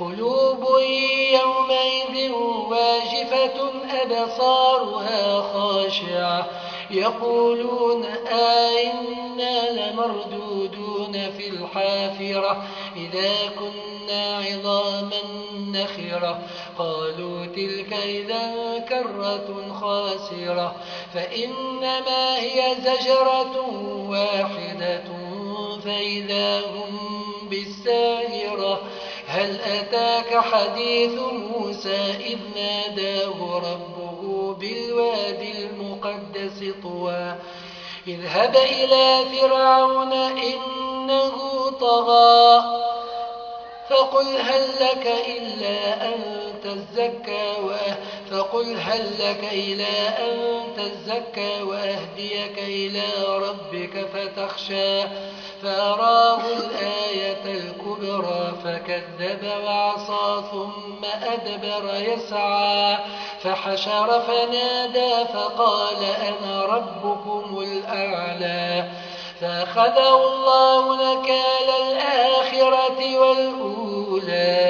قلوب يومئذ واجفة أبصارها خاشعة. يقولون آئنا لمردودون في الحافرة. إذا كنا عظاما نخرة. قالوا تلك إذا كرة خاسرة. فإنما هي زجرة واحدة. فإذا هم بالساهرة هل أتاك حديث موسى إذ ناداه ربه بالوادي المقدس طوى اذهب إلى فرعون إنه طغى فقل هل لك إلا أن تزكى فقل هل لك إلى أن تزكى وأهديك إلى ربك فتخشى فأراه الآية الكبرى فكذب وعصى ثم أدبر يسعى فحشر فنادى فقال أنا ربكم الأعلى فأخذه الله نكال الآخرة والأولى